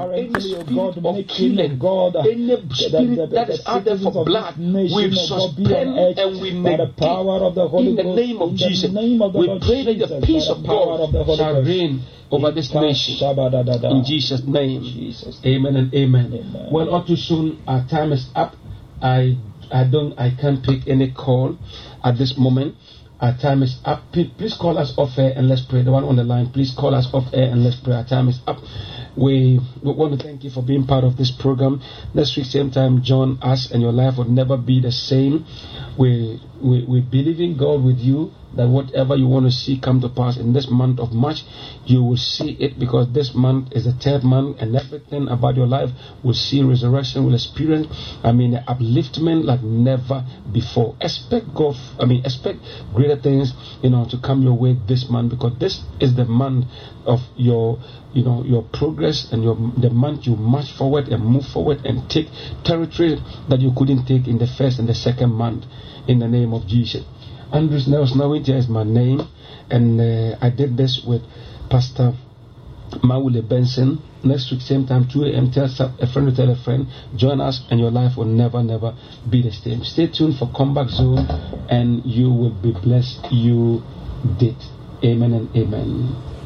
oh spirit of killing, God, any spirit that the out there for blood, we suspend and we negate power of the Holy in the name of Jesus. the name of the We pray that the peace of power God of the Holy shall reign over this nation. In Jesus' name. Jesus. Amen and amen. Amen. Well, all too soon, our time is up. I I don't I can't pick any call at this moment. Our time is up. Please call us off air and let's pray. The one on the line, please call us off air and let's pray. Our time is up. We, we want to thank you for being part of this program. Next week, same time, join us, and your life will never be the same. We, we, we believe in God with you that whatever you want to see come to pass in this month of March, you will see it because this month is the third month, and everything about your life will see resurrection, will experience, I mean, upliftment like never before. Expect God, I mean, expect greater things, you know, to come your way this month because this is the month of your, you know, your progress and your the month you march forward and move forward and take territory that you couldn't take in the first and the second month. In the name of Jesus. Andrews Nelson is my name, and uh, I did this with Pastor Mawule Benson. Next week, same time, 2 a.m. Tell a friend to tell a friend. Join us, and your life will never, never be the same. Stay tuned for Comeback Zone, and you will be blessed. You did. Amen and amen.